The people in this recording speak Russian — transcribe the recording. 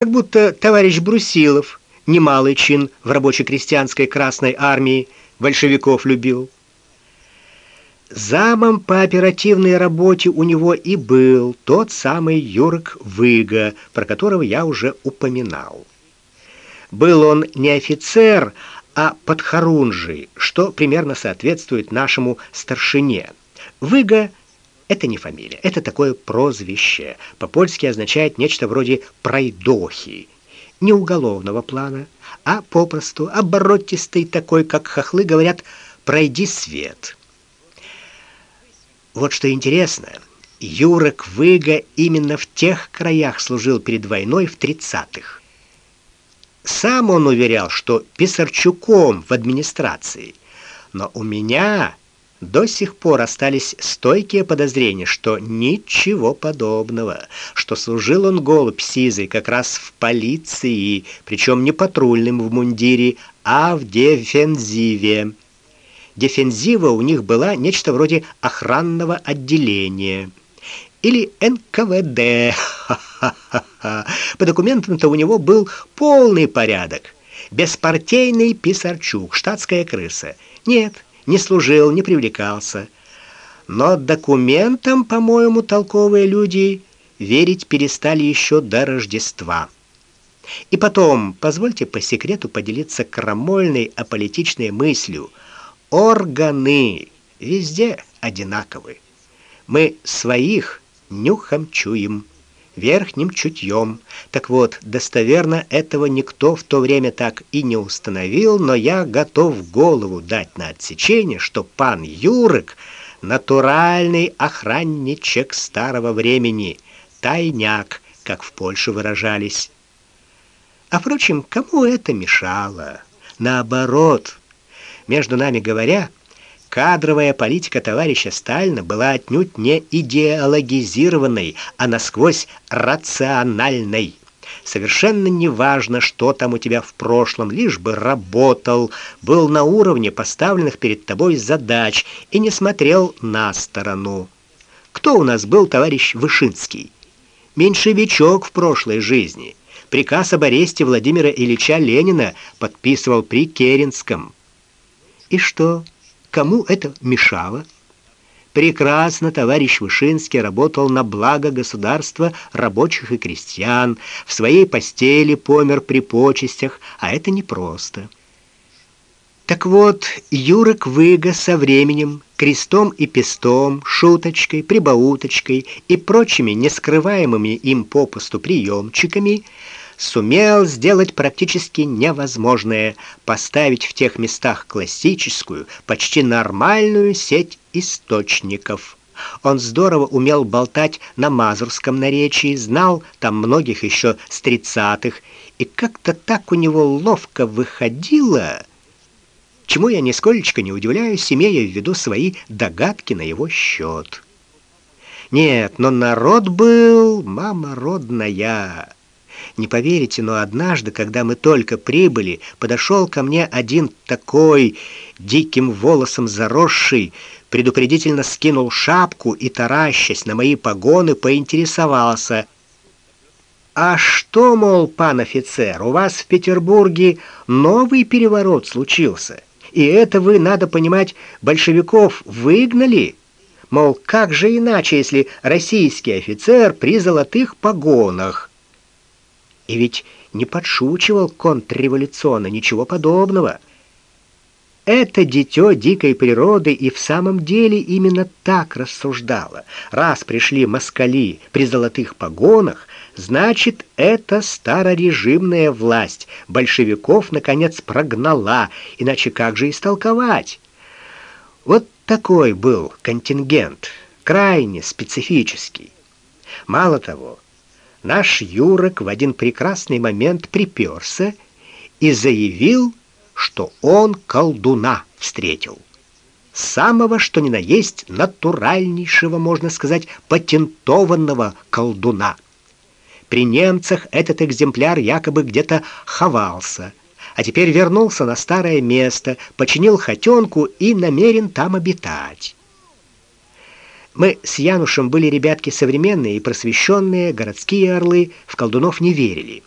Как будто товарищ Брусилов, немалый чин в рабоче-крестьянской Красной армии, большевиков любил. Замом по оперативной работе у него и был тот самый Юрк Выга, про которого я уже упоминал. Был он не офицер, а подхорунжий, что примерно соответствует нашему старшине. Выга это не фамилия, это такое прозвище. По-польски означает нечто вроде пройдохи. Не уголовного плана, а попросту оборотистый такой, как хохлы говорят, пройди свет. Вот что интересно, Юрок Выга именно в тех краях служил перед войной в 30-х. Сам он уверял, что писарчуком в администрации. Но у меня до сих пор остались стойкие подозрения, что ничего подобного, что служил он голубь сизый как раз в полиции, причем не патрульным в мундире, а в дефензиве. Дефензива у них была нечто вроде охранного отделения или НКВД. По документам-то у него был полный порядок. Беспартийный писарчук, штатская крыса. Нет, не служил, не привлекался. Но документам, по-моему, толковые люди верить перестали еще до Рождества. И потом, позвольте по секрету поделиться крамольной аполитичной мыслью – Органы везде одинаковы. Мы своих нюхом чуем, верхним чутьем. Так вот, достоверно этого никто в то время так и не установил, но я готов голову дать на отсечение, что пан Юрик натуральный охранничек старого времени, тайняк, как в Польше выражались. А впрочем, кому это мешало? Наоборот, между нами говоря, кадровая политика товарища Сталина была отнюдь не идеологизированной, а насквозь рациональной. Совершенно неважно, что там у тебя в прошлом, лишь бы работал, был на уровне поставленных перед тобой задач и не смотрел на сторону. Кто у нас был товарищ Вышинский? Меньшевичок в прошлой жизни. Приказ об аресте Владимира Ильича Ленина подписывал при Керенском. И что? Кому это мешало? Прекрасно товарищ Вышинский работал на благо государства, рабочих и крестьян, в своей постели помер при почестях, а это непросто. Так вот, Юрок Выга со временем, крестом и пестом, шуточкой, прибауточкой и прочими нескрываемыми им попусту приемчиками сумел сделать практически невозможное поставить в тех местах классическую, почти нормальную сеть источников. Он здорово умел болтать на мазурском наречии, знал там многих еще с тридцатых, и как-то так у него ловко выходило, чему я нисколько не удивляюсь, имея в виду свои догадки на его счет. Нет, но народ был, мама родная. Не поверите, но однажды, когда мы только прибыли, подошел ко мне один такой диким волосом заросший, предупредительно скинул шапку и таращась на мои погоны, поинтересовался: "А что, мол, пан офицер, у вас в Петербурге новый переворот случился? И это вы, надо понимать, большевиков выгнали?" Мол, как же иначе, если российский офицер при золотых погонах? И ведь не подшучивал контрреволюционно, ничего подобного. Это дитё дикой природы и в самом деле именно так рассуждало. Раз пришли москали при золотых погонах, значит, это старорежимная власть большевиков наконец прогнала, иначе как же истолковать? Вот такой был контингент, крайне специфический. Мало того, наш Юрок в один прекрасный момент приперся и заявил, что он колдуна встретил. Самого, что ни на есть, натуральнейшего, можно сказать, патентованного колдуна. При немцах этот экземпляр якобы где-то ховался, а теперь вернулся на старое место, починил хотенку и намерен там обитать. Мы с Янушем были ребятки современные и просвещенные, городские орлы, в колдунов не верили.